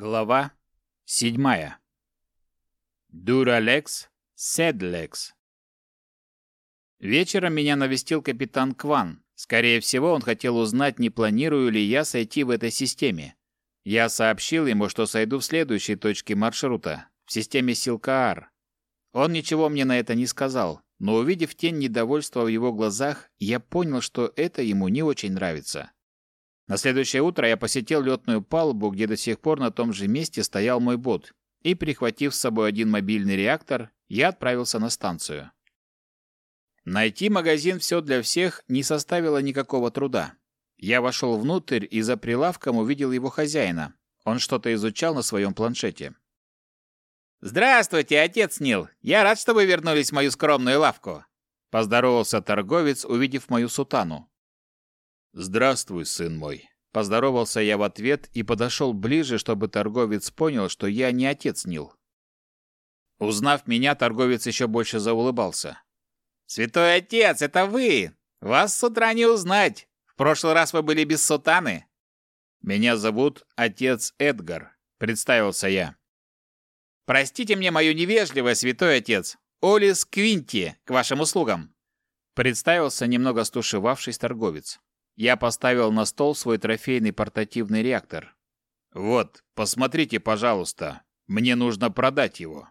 Глава седьмая. Дуралекс, Седлекс. Вечером меня навестил капитан Кван. Скорее всего, он хотел узнать, не планирую ли я сойти в этой системе. Я сообщил ему, что сойду в следующей точке маршрута, в системе Силкаар. Он ничего мне на это не сказал, но увидев тень недовольства в его глазах, я понял, что это ему не очень нравится. На следующее утро я посетил летную палубу, где до сих пор на том же месте стоял мой бот, и, прихватив с собой один мобильный реактор, я отправился на станцию. Найти магазин «Все для всех» не составило никакого труда. Я вошел внутрь и за прилавком увидел его хозяина. Он что-то изучал на своем планшете. «Здравствуйте, отец Нил! Я рад, что вы вернулись в мою скромную лавку!» Поздоровался торговец, увидев мою сутану. «Здравствуй, сын мой!» Поздоровался я в ответ и подошел ближе, чтобы торговец понял, что я не отец Нил. Узнав меня, торговец еще больше заулыбался. «Святой отец, это вы! Вас с утра не узнать! В прошлый раз вы были без сутаны!» «Меня зовут отец Эдгар», — представился я. «Простите мне мою невежливость, святой отец. Олис Квинти, к вашим услугам!» Представился немного стушевавшись торговец. Я поставил на стол свой трофейный портативный реактор. «Вот, посмотрите, пожалуйста. Мне нужно продать его».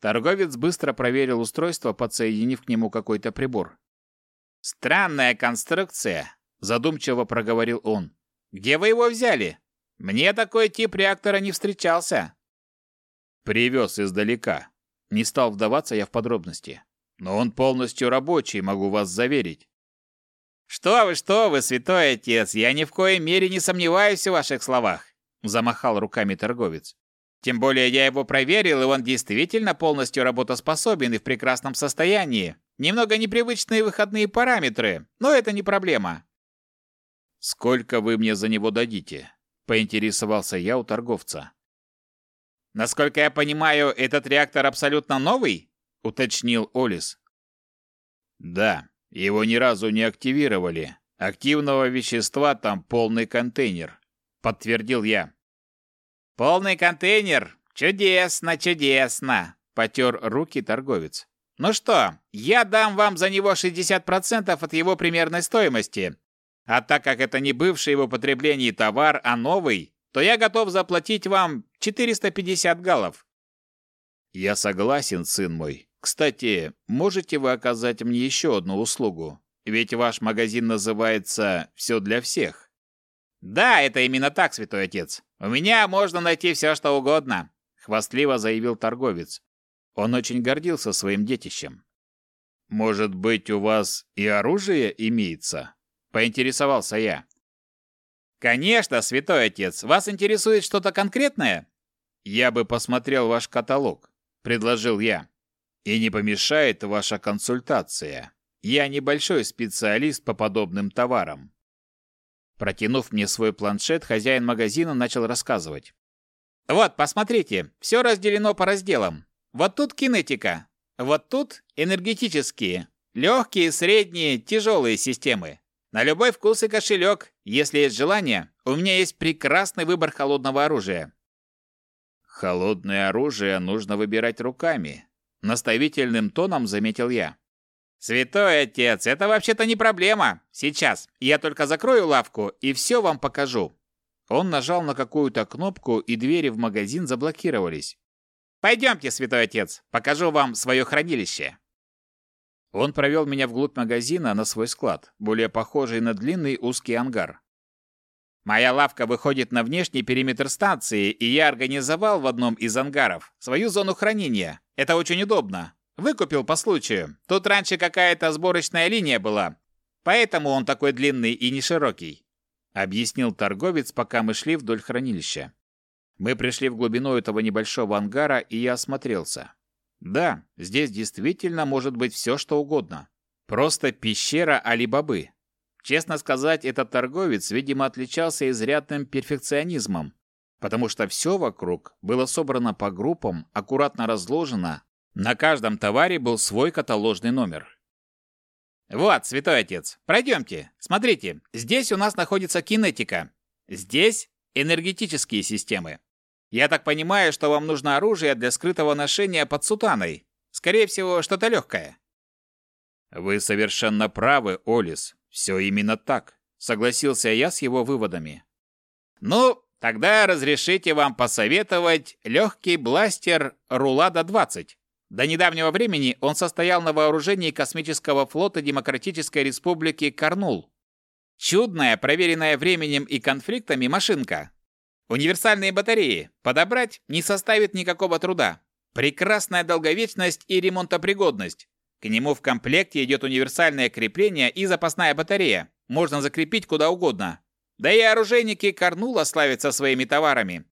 Торговец быстро проверил устройство, подсоединив к нему какой-то прибор. «Странная конструкция», — задумчиво проговорил он. «Где вы его взяли? Мне такой тип реактора не встречался». «Привез издалека. Не стал вдаваться я в подробности. Но он полностью рабочий, могу вас заверить. «Что вы, что вы, святой отец, я ни в коей мере не сомневаюсь в ваших словах», замахал руками торговец. «Тем более я его проверил, и он действительно полностью работоспособен и в прекрасном состоянии. Немного непривычные выходные параметры, но это не проблема». «Сколько вы мне за него дадите?» поинтересовался я у торговца. «Насколько я понимаю, этот реактор абсолютно новый?» уточнил Олис. «Да», его ни разу не активировали. Активного вещества там полный контейнер, подтвердил я. Полный контейнер? Чудесно, чудесно, потер руки торговец. Ну что, я дам вам за него 60% от его примерной стоимости. А так как это не бывший в употреблении товар, а новый, то я готов заплатить вам 450 галлов. Я согласен, сын мой, кстати, можете вы оказать мне еще одну услугу? Ведь ваш магазин называется «Все для всех». Да, это именно так, святой отец. У меня можно найти все, что угодно, хвастливо заявил торговец. Он очень гордился своим детищем. Может быть, у вас и оружие имеется? Поинтересовался я. Конечно, святой отец. Вас интересует что-то конкретное? Я бы посмотрел ваш каталог, предложил я. И не помешает ваша консультация. Я небольшой специалист по подобным товарам. Протянув мне свой планшет, хозяин магазина начал рассказывать. Вот, посмотрите, все разделено по разделам. Вот тут кинетика, вот тут энергетические, легкие, средние, тяжелые системы. На любой вкус и кошелек, если есть желание, у меня есть прекрасный выбор холодного оружия. Холодное оружие нужно выбирать руками, Наставительным тоном заметил я. «Святой отец, это вообще-то не проблема. Сейчас. Я только закрою лавку и все вам покажу». Он нажал на какую-то кнопку, и двери в магазин заблокировались. «Пойдемте, святой отец, покажу вам свое хранилище». Он провел меня вглубь магазина на свой склад, более похожий на длинный узкий ангар. Моя лавка выходит на внешний периметр станции, и я организовал в одном из ангаров свою зону хранения. Это очень удобно. Выкупил по случаю. Тут раньше какая-то сборочная линия была, поэтому он такой длинный и не широкий. Объяснил торговец, пока мы шли вдоль хранилища. Мы пришли в глубину этого небольшого ангара, и я осмотрелся. Да, здесь действительно может быть все, что угодно. Просто пещера Али-Бабы. Честно сказать, этот торговец, видимо, отличался изрядным перфекционизмом, потому что все вокруг было собрано по группам, аккуратно разложено. На каждом товаре был свой каталожный номер. «Вот, святой отец, пройдемте. Смотрите, здесь у нас находится кинетика. Здесь энергетические системы. Я так понимаю, что вам нужно оружие для скрытого ношения под сутаной. Скорее всего, что-то легкое. Вы совершенно правы, Олис. Все именно так. Согласился я с его выводами. Ну, тогда разрешите вам посоветовать легкий бластер Рулада-20. До недавнего времени он состоял на вооружении космического флота Демократической Республики Карнул. Чудная, проверенная временем и конфликтами машинка. Универсальные батареи подобрать не составит никакого труда. Прекрасная долговечность и ремонтопригодность. К нему в комплекте идет универсальное крепление и запасная батарея. Можно закрепить куда угодно. Да и оружейники Карнула славятся своими товарами.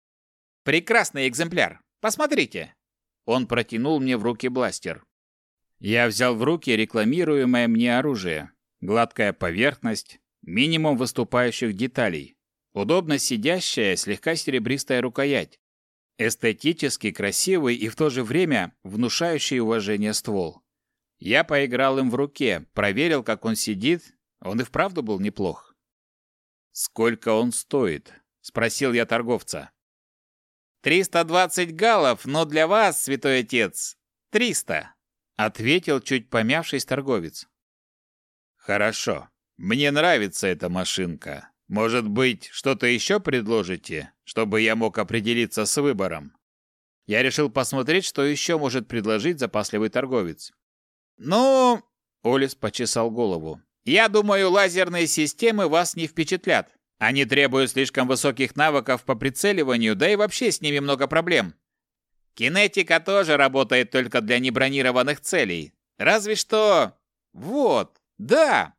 Прекрасный экземпляр. Посмотрите. Он протянул мне в руки бластер. Я взял в руки рекламируемое мне оружие. Гладкая поверхность, минимум выступающих деталей. Удобно сидящая, слегка серебристая рукоять. Эстетически красивый и в то же время внушающий уважение ствол. Я поиграл им в руке, проверил, как он сидит. Он и вправду был неплох. «Сколько он стоит?» — спросил я торговца. «Триста двадцать галлов, но для вас, святой отец, триста», — ответил чуть помявшись торговец. «Хорошо. Мне нравится эта машинка. Может быть, что-то еще предложите, чтобы я мог определиться с выбором? Я решил посмотреть, что еще может предложить запасливый торговец. Ну, Олис почесал голову. Я думаю, лазерные системы вас не впечатлят. Они требуют слишком высоких навыков по прицеливанию, да и вообще с ними много проблем. Кинетика тоже работает только для небронированных целей. Разве что... Вот, да.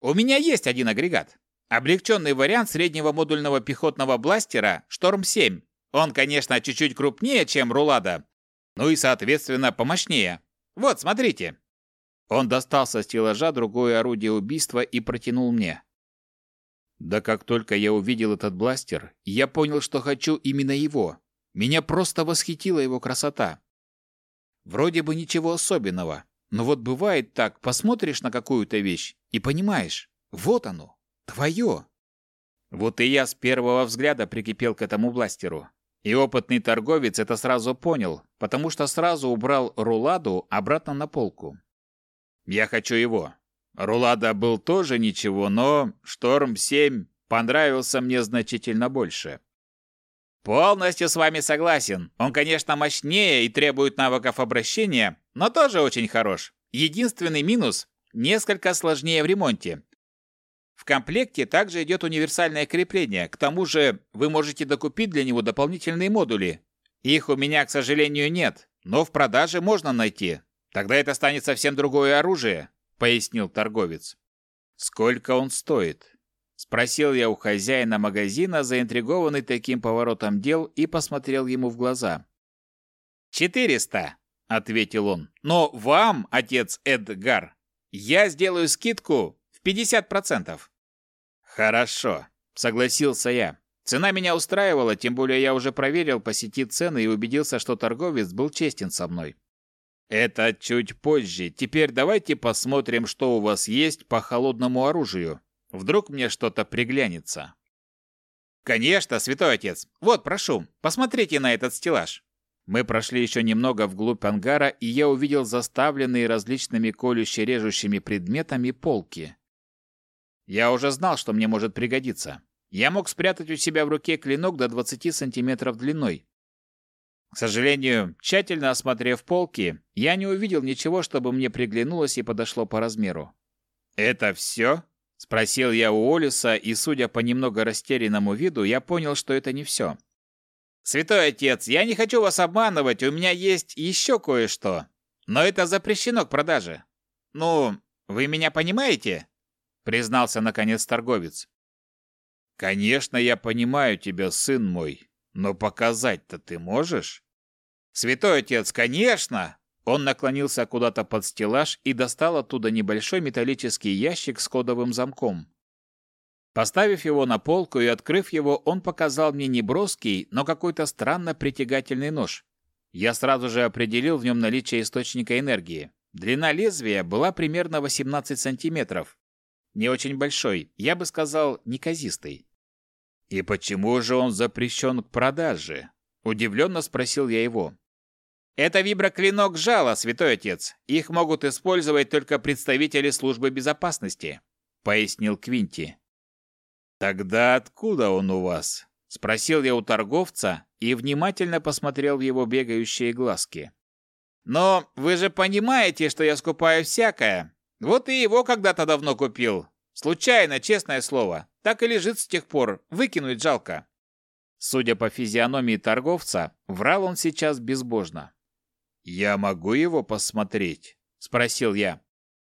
У меня есть один агрегат. Облегченный вариант среднего модульного пехотного бластера «Шторм-7». Он, конечно, чуть-чуть крупнее, чем «Рулада», ну и, соответственно, помощнее. Вот, смотрите. Он достал со стеллажа другое орудие убийства и протянул мне. Да как только я увидел этот бластер, я понял, что хочу именно его. Меня просто восхитила его красота. Вроде бы ничего особенного, но вот бывает так, посмотришь на какую-то вещь и понимаешь, вот оно, Твое. Вот и я с первого взгляда прикипел к этому бластеру. И опытный торговец это сразу понял, потому что сразу убрал руладу обратно на полку. Я хочу его. Рулада был тоже ничего, но Шторм-7 понравился мне значительно больше. Полностью с вами согласен. Он, конечно, мощнее и требует навыков обращения, но тоже очень хорош. Единственный минус – несколько сложнее в ремонте. В комплекте также идет универсальное крепление. К тому же вы можете докупить для него дополнительные модули. Их у меня, к сожалению, нет, но в продаже можно найти. Тогда это станет совсем другое оружие, пояснил торговец. Сколько он стоит? спросил я у хозяина магазина, заинтригованный таким поворотом дел, и посмотрел ему в глаза. «Четыреста», — ответил он. «Но вам, отец Эдгар, я сделаю скидку в пятьдесят процентов». Хорошо, согласился я. Цена меня устраивала, тем более я уже проверил по сети цены и убедился, что торговец был честен со мной. Это чуть позже. Теперь давайте посмотрим, что у вас есть по холодному оружию. Вдруг мне что-то приглянется. Конечно, святой отец. Вот, прошу, посмотрите на этот стеллаж. Мы прошли еще немного вглубь ангара, и я увидел заставленные различными колюще-режущими предметами полки. Я уже знал, что мне может пригодиться. Я мог спрятать у себя в руке клинок до 20 сантиметров длиной. К сожалению, тщательно осмотрев полки, я не увидел ничего, чтобы мне приглянулось и подошло по размеру. «Это все?» – спросил я у Олиса, и, судя по немного растерянному виду, я понял, что это не все. «Святой отец, я не хочу вас обманывать, у меня есть еще кое-что, но это запрещено к продаже. Ну, вы меня понимаете?» признался наконец торговец. Конечно, я понимаю тебя, сын мой, но показать-то ты можешь? Святой отец, конечно. Он наклонился куда-то под стеллаж и достал оттуда небольшой металлический ящик с кодовым замком. Поставив его на полку и открыв его, он показал мне не броский, но какой-то странно притягательный нож. Я сразу же определил в нем наличие источника энергии. Длина лезвия была примерно 18 сантиметров, не очень большой, я бы сказал, неказистый. И почему же он запрещен к продаже? Удивленно спросил я его. Это виброклинок жала, святой отец. Их могут использовать только представители службы безопасности, пояснил Квинти. Тогда откуда он у вас? спросил я у торговца и внимательно посмотрел в его бегающие глазки. Но вы же понимаете, что я скупаю всякое. Вот и его когда-то давно купил. Случайно, честное слово. Так и лежит с тех пор. Выкинуть жалко. Судя по физиономии торговца, врал он сейчас безбожно. «Я могу его посмотреть?» – спросил я.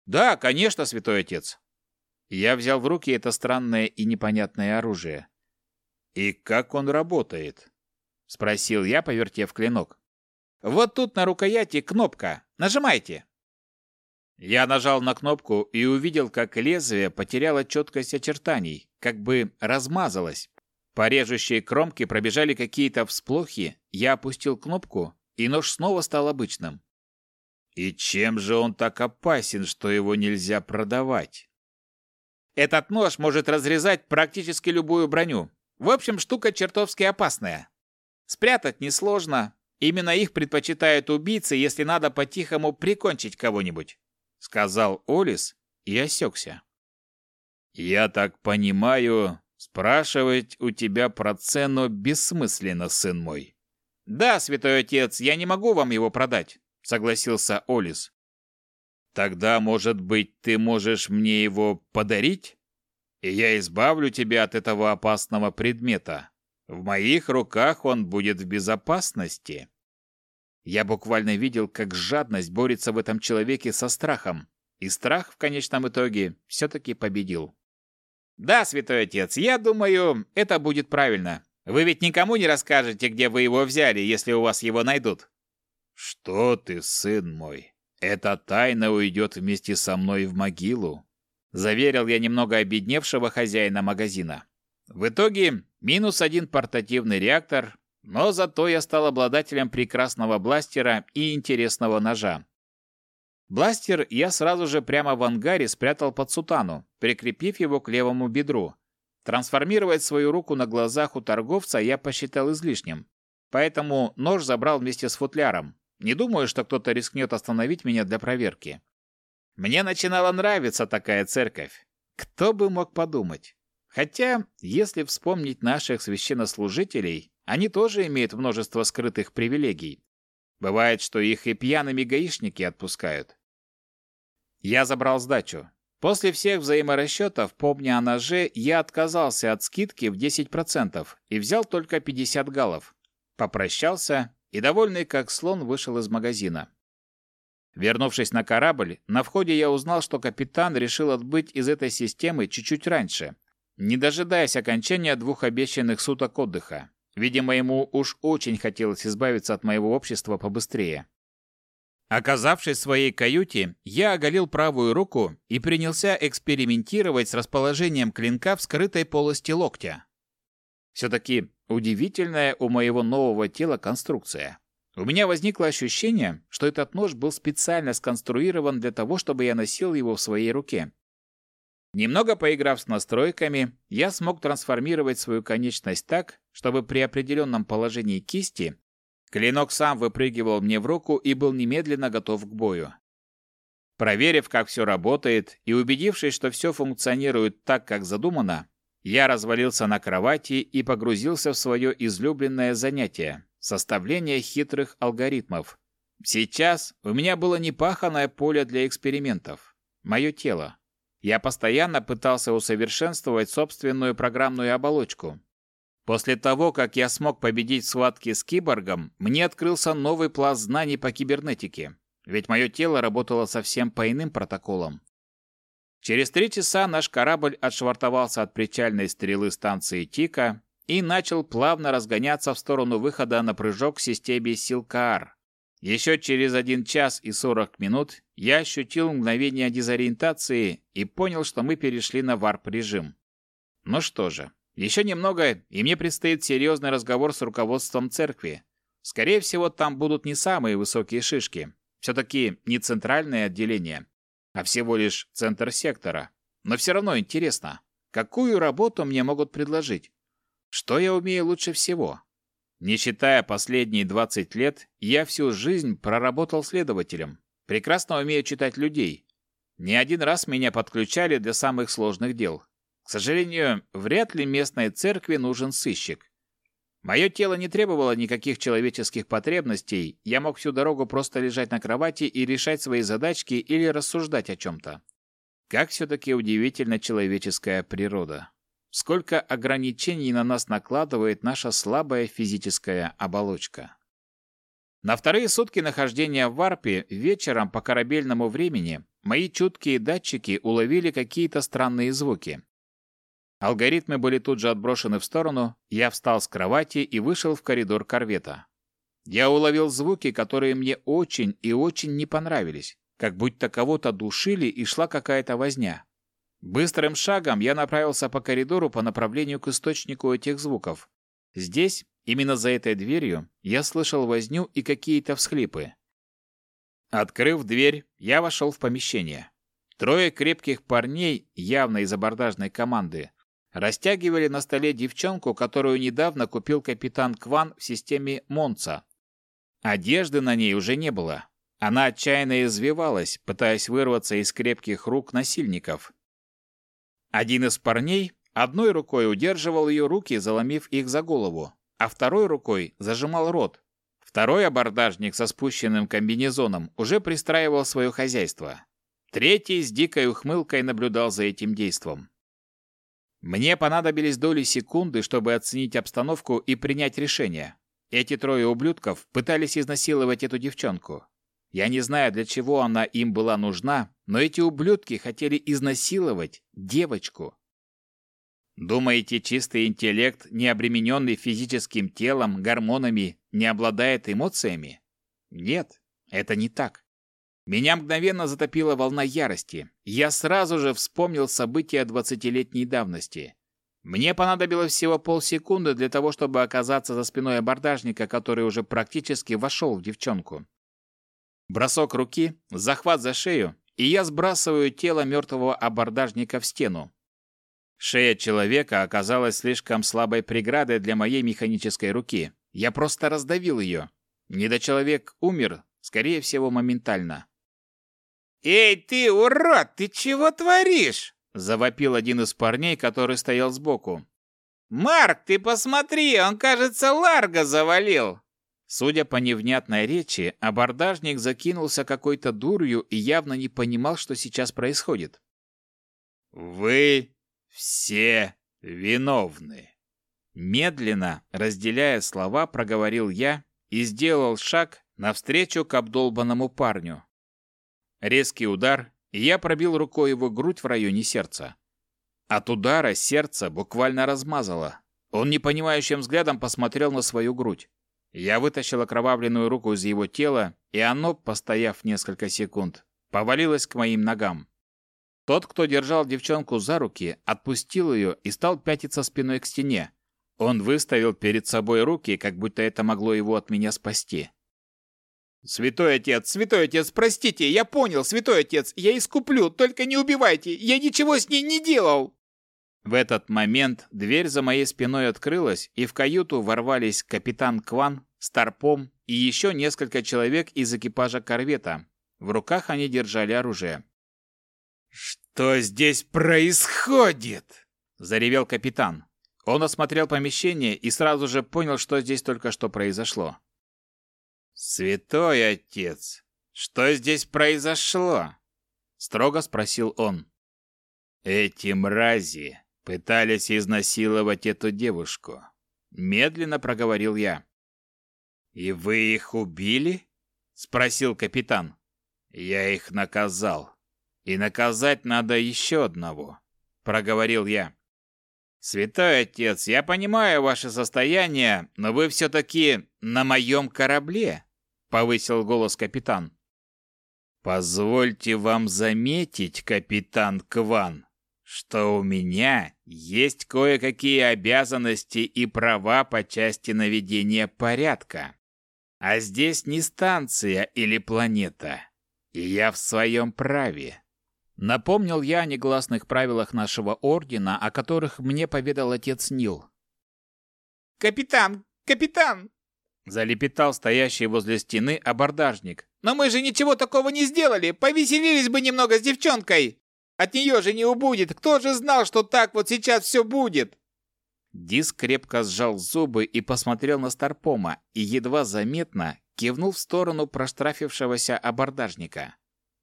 «Да, конечно, святой отец». Я взял в руки это странное и непонятное оружие. «И как он работает?» – спросил я, повертев клинок. «Вот тут на рукояти кнопка. Нажимайте». Я нажал на кнопку и увидел, как лезвие потеряло четкость очертаний, как бы размазалось. По режущей кромке пробежали какие-то всплохи, я опустил кнопку, и нож снова стал обычным. И чем же он так опасен, что его нельзя продавать? Этот нож может разрезать практически любую броню. В общем, штука чертовски опасная. Спрятать несложно. Именно их предпочитают убийцы, если надо по-тихому прикончить кого-нибудь, сказал Олис и осекся. Я так понимаю, спрашивать у тебя про цену бессмысленно, сын мой. «Да, святой отец, я не могу вам его продать», — согласился Олис. «Тогда, может быть, ты можешь мне его подарить? И я избавлю тебя от этого опасного предмета. В моих руках он будет в безопасности». Я буквально видел, как жадность борется в этом человеке со страхом, и страх в конечном итоге все-таки победил. «Да, святой отец, я думаю, это будет правильно. Вы ведь никому не расскажете, где вы его взяли, если у вас его найдут. Что ты, сын мой? Эта тайна уйдет вместе со мной в могилу, заверил я немного обедневшего хозяина магазина. В итоге минус один портативный реактор, но зато я стал обладателем прекрасного бластера и интересного ножа. Бластер я сразу же прямо в ангаре спрятал под сутану, прикрепив его к левому бедру, Трансформировать свою руку на глазах у торговца я посчитал излишним. Поэтому нож забрал вместе с футляром. Не думаю, что кто-то рискнет остановить меня для проверки. Мне начинала нравиться такая церковь. Кто бы мог подумать? Хотя, если вспомнить наших священнослужителей, они тоже имеют множество скрытых привилегий. Бывает, что их и пьяными гаишники отпускают. Я забрал сдачу. После всех взаиморасчетов, помня о ноже, я отказался от скидки в 10% и взял только 50 галлов. Попрощался и, довольный как слон, вышел из магазина. Вернувшись на корабль, на входе я узнал, что капитан решил отбыть из этой системы чуть-чуть раньше, не дожидаясь окончания двух обещанных суток отдыха. Видимо, ему уж очень хотелось избавиться от моего общества побыстрее. Оказавшись в своей каюте, я оголил правую руку и принялся экспериментировать с расположением клинка в скрытой полости локтя. Все-таки удивительная у моего нового тела конструкция. У меня возникло ощущение, что этот нож был специально сконструирован для того, чтобы я носил его в своей руке. Немного поиграв с настройками, я смог трансформировать свою конечность так, чтобы при определенном положении кисти Клинок сам выпрыгивал мне в руку и был немедленно готов к бою. Проверив, как все работает, и убедившись, что все функционирует так, как задумано, я развалился на кровати и погрузился в свое излюбленное занятие – составление хитрых алгоритмов. Сейчас у меня было непаханное поле для экспериментов – мое тело. Я постоянно пытался усовершенствовать собственную программную оболочку, После того, как я смог победить схватки с киборгом, мне открылся новый пласт знаний по кибернетике, ведь мое тело работало совсем по иным протоколам. Через три часа наш корабль отшвартовался от причальной стрелы станции Тика и начал плавно разгоняться в сторону выхода на прыжок в системе Силкаар. Еще через один час и сорок минут я ощутил мгновение дезориентации и понял, что мы перешли на варп-режим. Ну что же, еще немного, и мне предстоит серьезный разговор с руководством церкви. Скорее всего, там будут не самые высокие шишки. Все-таки не центральное отделение, а всего лишь центр сектора. Но все равно интересно, какую работу мне могут предложить? Что я умею лучше всего? Не считая последние 20 лет, я всю жизнь проработал следователем. Прекрасно умею читать людей. Не один раз меня подключали для самых сложных дел. К сожалению, вряд ли местной церкви нужен сыщик. Мое тело не требовало никаких человеческих потребностей, я мог всю дорогу просто лежать на кровати и решать свои задачки или рассуждать о чем-то. Как все-таки удивительна человеческая природа. Сколько ограничений на нас накладывает наша слабая физическая оболочка. На вторые сутки нахождения в варпе вечером по корабельному времени мои чуткие датчики уловили какие-то странные звуки. Алгоритмы были тут же отброшены в сторону, я встал с кровати и вышел в коридор корвета. Я уловил звуки, которые мне очень и очень не понравились, как будто кого-то душили и шла какая-то возня. Быстрым шагом я направился по коридору по направлению к источнику этих звуков. Здесь, именно за этой дверью, я слышал возню и какие-то всхлипы. Открыв дверь, я вошел в помещение. Трое крепких парней, явно из абордажной команды, Растягивали на столе девчонку, которую недавно купил капитан Кван в системе Монца. Одежды на ней уже не было. Она отчаянно извивалась, пытаясь вырваться из крепких рук насильников. Один из парней одной рукой удерживал ее руки, заломив их за голову, а второй рукой зажимал рот. Второй абордажник со спущенным комбинезоном уже пристраивал свое хозяйство. Третий с дикой ухмылкой наблюдал за этим действом. Мне понадобились доли секунды, чтобы оценить обстановку и принять решение. Эти трое ублюдков пытались изнасиловать эту девчонку. Я не знаю, для чего она им была нужна, но эти ублюдки хотели изнасиловать девочку. Думаете, чистый интеллект, не обремененный физическим телом, гормонами, не обладает эмоциями? Нет, это не так. Меня мгновенно затопила волна ярости. Я сразу же вспомнил события двадцатилетней давности. Мне понадобилось всего полсекунды для того, чтобы оказаться за спиной абордажника, который уже практически вошел в девчонку. Бросок руки, захват за шею, и я сбрасываю тело мертвого абордажника в стену. Шея человека оказалась слишком слабой преградой для моей механической руки. Я просто раздавил ее. Недочеловек умер, скорее всего, моментально. «Эй, ты, урод, ты чего творишь?» Завопил один из парней, который стоял сбоку. «Марк, ты посмотри, он, кажется, Ларго завалил!» Судя по невнятной речи, абордажник закинулся какой-то дурью и явно не понимал, что сейчас происходит. «Вы все виновны!» Медленно, разделяя слова, проговорил я и сделал шаг навстречу к обдолбанному парню. Резкий удар, и я пробил рукой его грудь в районе сердца. От удара сердце буквально размазало. Он непонимающим взглядом посмотрел на свою грудь. Я вытащил окровавленную руку из его тела, и оно, постояв несколько секунд, повалилось к моим ногам. Тот, кто держал девчонку за руки, отпустил ее и стал пятиться спиной к стене. Он выставил перед собой руки, как будто это могло его от меня спасти. «Святой отец, святой отец, простите, я понял, святой отец, я искуплю, только не убивайте, я ничего с ней не делал!» В этот момент дверь за моей спиной открылась, и в каюту ворвались капитан Кван, Старпом и еще несколько человек из экипажа корвета. В руках они держали оружие. «Что здесь происходит?» – заревел капитан. Он осмотрел помещение и сразу же понял, что здесь только что произошло. «Святой отец, что здесь произошло?» — строго спросил он. «Эти мрази пытались изнасиловать эту девушку», — медленно проговорил я. «И вы их убили?» — спросил капитан. «Я их наказал. И наказать надо еще одного», — проговорил я. «Святой отец, я понимаю ваше состояние, но вы все-таки на моем корабле. — повысил голос капитан. «Позвольте вам заметить, капитан Кван, что у меня есть кое-какие обязанности и права по части наведения порядка. А здесь не станция или планета, и я в своем праве». Напомнил я о негласных правилах нашего ордена, о которых мне поведал отец Нил. «Капитан, Капитан!» Залепетал стоящий возле стены абордажник. «Но мы же ничего такого не сделали! Повеселились бы немного с девчонкой! От нее же не убудет! Кто же знал, что так вот сейчас все будет?» Диск крепко сжал зубы и посмотрел на Старпома и едва заметно кивнул в сторону проштрафившегося абордажника.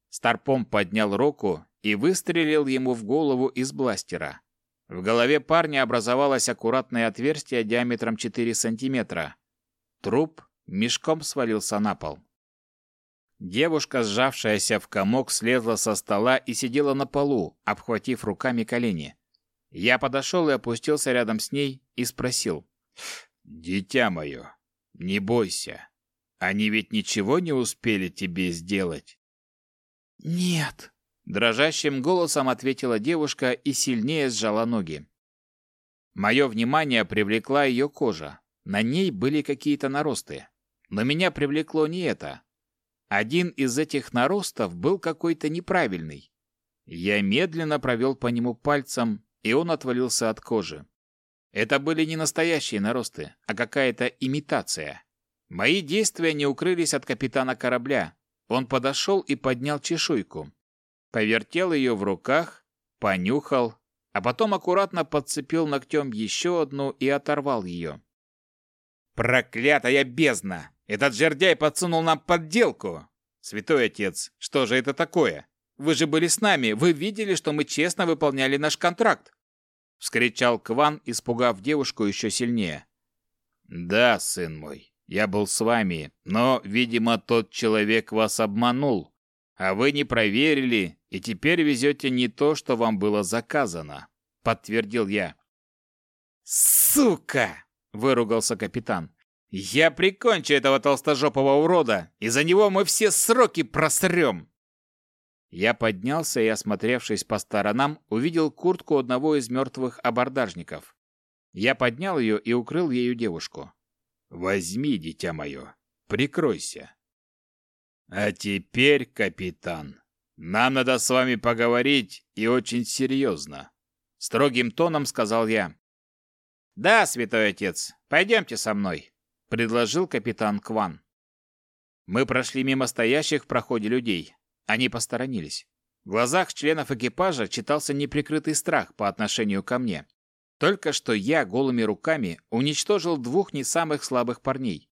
Старпом поднял руку и выстрелил ему в голову из бластера. В голове парня образовалось аккуратное отверстие диаметром 4 сантиметра. Труп мешком свалился на пол. Девушка, сжавшаяся в комок, слезла со стола и сидела на полу, обхватив руками колени. Я подошел и опустился рядом с ней и спросил. «Дитя мое, не бойся. Они ведь ничего не успели тебе сделать?» «Нет», — дрожащим голосом ответила девушка и сильнее сжала ноги. Мое внимание привлекла ее кожа. На ней были какие-то наросты. Но меня привлекло не это. Один из этих наростов был какой-то неправильный. Я медленно провел по нему пальцем, и он отвалился от кожи. Это были не настоящие наросты, а какая-то имитация. Мои действия не укрылись от капитана корабля. Он подошел и поднял чешуйку. Повертел ее в руках, понюхал, а потом аккуратно подцепил ногтем еще одну и оторвал ее. Проклятая бездна! Этот жердяй подсунул нам подделку! Святой отец, что же это такое? Вы же были с нами, вы видели, что мы честно выполняли наш контракт!» Вскричал Кван, испугав девушку еще сильнее. «Да, сын мой, я был с вами, но, видимо, тот человек вас обманул, а вы не проверили, и теперь везете не то, что вам было заказано», — подтвердил я. «Сука!» Выругался капитан. Я прикончу этого толстожопого урода, и за него мы все сроки просрем. Я поднялся и, осмотревшись по сторонам, увидел куртку одного из мертвых абордажников. Я поднял ее и укрыл ею девушку. «Возьми, дитя мое, прикройся». «А теперь, капитан, нам надо с вами поговорить и очень серьезно», — строгим тоном сказал я. «Да, святой отец, пойдемте со мной», — предложил капитан Кван. Мы прошли мимо стоящих в проходе людей. Они посторонились. В глазах членов экипажа читался неприкрытый страх по отношению ко мне. Только что я голыми руками уничтожил двух не самых слабых парней.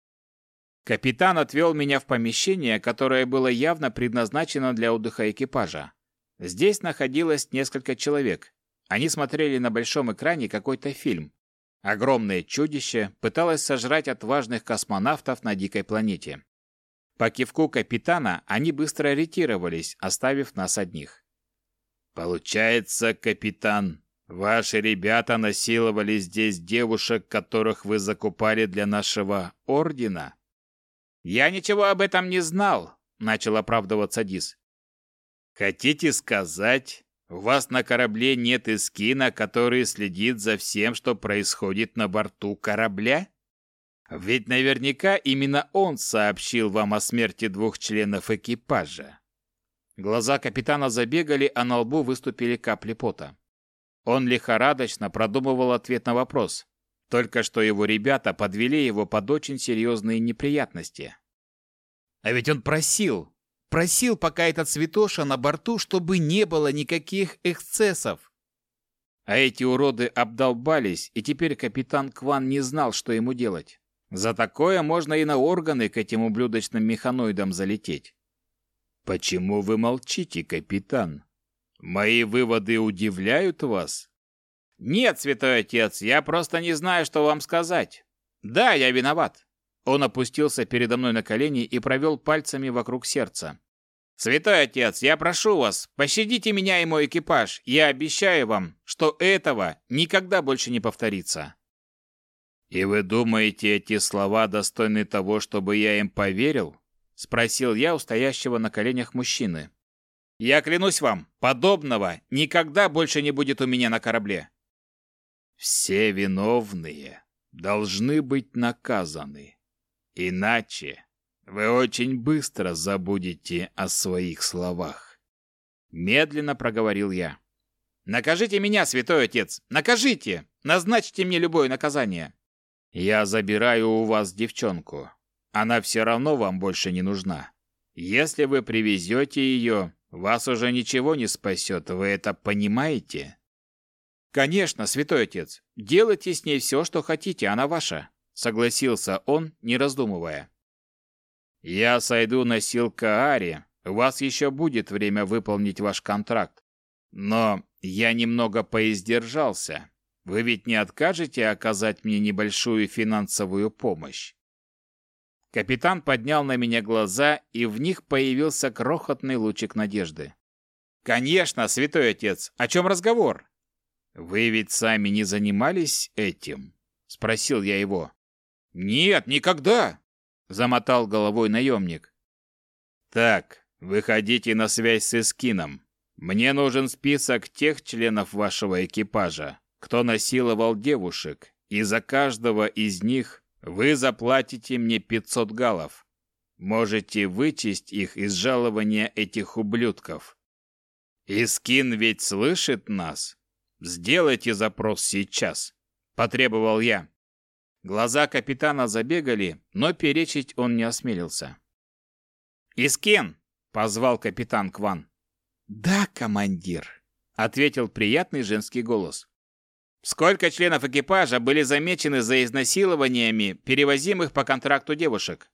Капитан отвел меня в помещение, которое было явно предназначено для отдыха экипажа. Здесь находилось несколько человек. Они смотрели на большом экране какой-то фильм. Огромное чудище пыталось сожрать отважных космонавтов на дикой планете. По кивку капитана они быстро ретировались, оставив нас одних. «Получается, капитан, ваши ребята насиловали здесь девушек, которых вы закупали для нашего ордена?» «Я ничего об этом не знал», — начал оправдываться Дис. «Хотите сказать, у вас на корабле нет эскина, который следит за всем, что происходит на борту корабля? Ведь наверняка именно он сообщил вам о смерти двух членов экипажа. Глаза капитана забегали, а на лбу выступили капли пота. Он лихорадочно продумывал ответ на вопрос. Только что его ребята подвели его под очень серьезные неприятности. А ведь он просил, Просил пока этот святоша на борту, чтобы не было никаких эксцессов. А эти уроды обдолбались, и теперь капитан Кван не знал, что ему делать. За такое можно и на органы к этим ублюдочным механоидам залететь. Почему вы молчите, капитан? Мои выводы удивляют вас? Нет, святой отец, я просто не знаю, что вам сказать. Да, я виноват. Он опустился передо мной на колени и провел пальцами вокруг сердца. «Святой отец, я прошу вас, пощадите меня и мой экипаж. Я обещаю вам, что этого никогда больше не повторится». «И вы думаете, эти слова достойны того, чтобы я им поверил?» — спросил я у стоящего на коленях мужчины. «Я клянусь вам, подобного никогда больше не будет у меня на корабле». «Все виновные должны быть наказаны», Иначе вы очень быстро забудете о своих словах. Медленно проговорил я. Накажите меня, святой отец, накажите! Назначьте мне любое наказание. Я забираю у вас девчонку. Она все равно вам больше не нужна. Если вы привезете ее, вас уже ничего не спасет, вы это понимаете? Конечно, святой отец, делайте с ней все, что хотите, она ваша, согласился он, не раздумывая. Я сойду на Силкааре, у вас еще будет время выполнить ваш контракт. Но я немного поиздержался. Вы ведь не откажете оказать мне небольшую финансовую помощь? Капитан поднял на меня глаза, и в них появился крохотный лучик надежды. «Конечно, святой отец. О чем разговор?» «Вы ведь сами не занимались этим?» — спросил я его. «Нет, никогда!» — замотал головой наемник. «Так, выходите на связь с Искином. Мне нужен список тех членов вашего экипажа, кто насиловал девушек, и за каждого из них вы заплатите мне 500 галлов. Можете вычесть их из жалования этих ублюдков. Искин ведь слышит нас. Сделайте запрос сейчас, потребовал я. Глаза капитана забегали, но перечить он не осмелился. «Искин!» — позвал капитан Кван. «Да, командир», — ответил приятный женский голос. Сколько членов экипажа были замечены за изнасилованиями, перевозимых по контракту девушек?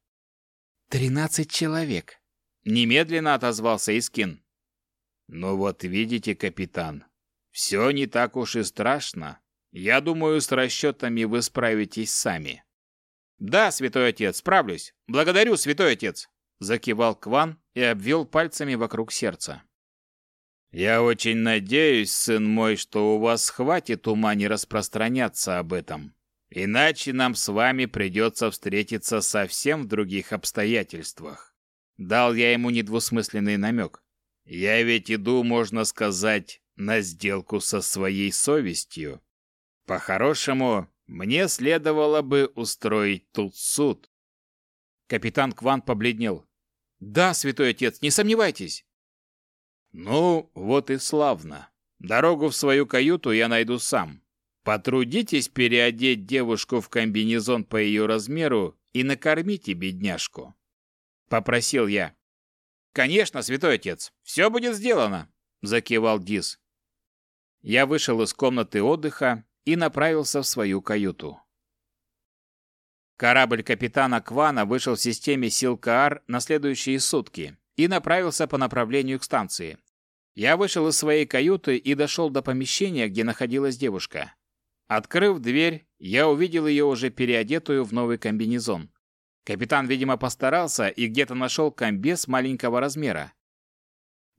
«Тринадцать человек», — немедленно отозвался Искин. «Ну вот видите, капитан, все не так уж и страшно. Я думаю, с расчетами вы справитесь сами». «Да, святой отец, справлюсь. Благодарю, святой отец», — закивал Кван и обвел пальцами вокруг сердца. Я очень надеюсь, сын мой, что у вас хватит ума не распространяться об этом. Иначе нам с вами придется встретиться совсем в других обстоятельствах. Дал я ему недвусмысленный намек. Я ведь иду, можно сказать, на сделку со своей совестью. По-хорошему, мне следовало бы устроить тут суд. Капитан Кван побледнел. Да, святой отец, не сомневайтесь. Ну, вот и славно. Дорогу в свою каюту я найду сам. Потрудитесь переодеть девушку в комбинезон по ее размеру и накормите бедняжку. Попросил я. Конечно, святой отец, все будет сделано, закивал Дис. Я вышел из комнаты отдыха и направился в свою каюту. Корабль капитана Квана вышел в системе сил Каар на следующие сутки и направился по направлению к станции. Я вышел из своей каюты и дошел до помещения, где находилась девушка. Открыв дверь, я увидел ее уже переодетую в новый комбинезон. Капитан, видимо, постарался и где-то нашел комбез маленького размера.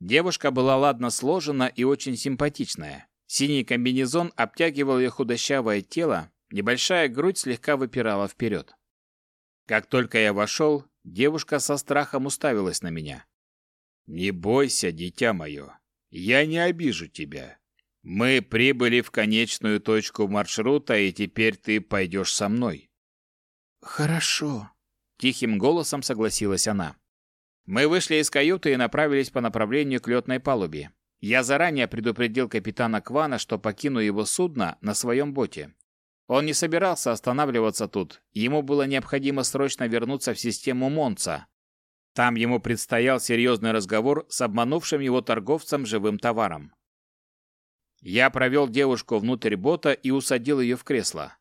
Девушка была ладно сложена и очень симпатичная. Синий комбинезон обтягивал ее худощавое тело, небольшая грудь слегка выпирала вперед. Как только я вошел, девушка со страхом уставилась на меня. «Не бойся, дитя мое, я не обижу тебя. Мы прибыли в конечную точку маршрута, и теперь ты пойдешь со мной». «Хорошо», — тихим голосом согласилась она. Мы вышли из каюты и направились по направлению к летной палубе. Я заранее предупредил капитана Квана, что покину его судно на своем боте. Он не собирался останавливаться тут, ему было необходимо срочно вернуться в систему Монца, там ему предстоял серьезный разговор с обманувшим его торговцем живым товаром. Я провел девушку внутрь бота и усадил ее в кресло.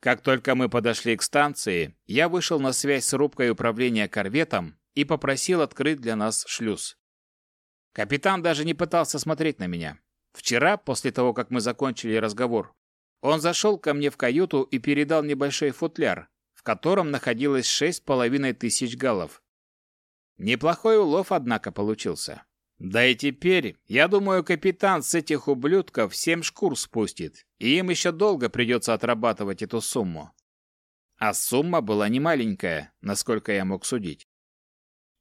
Как только мы подошли к станции, я вышел на связь с рубкой управления корветом и попросил открыть для нас шлюз. Капитан даже не пытался смотреть на меня. Вчера, после того, как мы закончили разговор, он зашел ко мне в каюту и передал небольшой футляр, в котором находилось шесть с половиной тысяч галлов. Неплохой улов, однако, получился. Да и теперь, я думаю, капитан с этих ублюдков семь шкур спустит, и им еще долго придется отрабатывать эту сумму. А сумма была не маленькая, насколько я мог судить.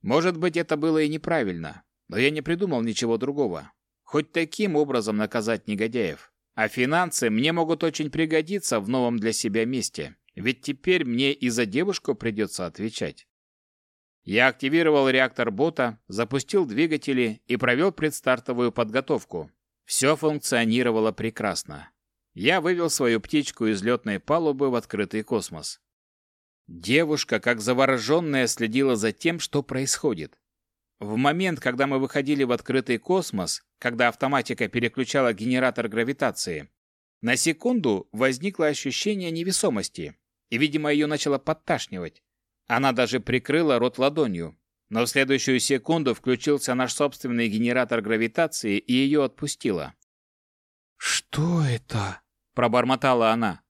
Может быть, это было и неправильно, но я не придумал ничего другого. Хоть таким образом наказать негодяев. А финансы мне могут очень пригодиться в новом для себя месте, ведь теперь мне и за девушку придется отвечать. Я активировал реактор бота, запустил двигатели и провел предстартовую подготовку. Все функционировало прекрасно. я вывел свою птичку из летной палубы в открытый космос. Девушка, как завороженная, следила за тем, что происходит. В момент, когда мы выходили в открытый космос, когда автоматика переключала генератор гравитации, на секунду возникло ощущение невесомости, и, видимо, ее начало подташнивать. Она даже прикрыла рот ладонью, но в следующую секунду включился наш собственный генератор гравитации и ее отпустило. «Что это?» – пробормотала она.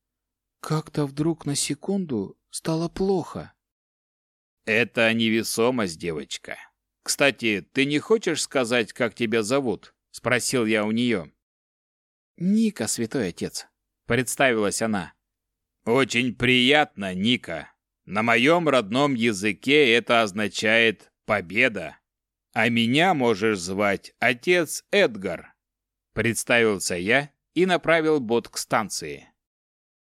«Как-то вдруг на секунду стало плохо». «Это невесомость, девочка. Кстати, ты не хочешь сказать, как тебя зовут?» – спросил я у нее. «Ника, святой отец», – представилась она. «Очень приятно, Ника. На моем родном языке это означает «победа». А меня можешь звать отец Эдгар. Представился я и направил бот к станции.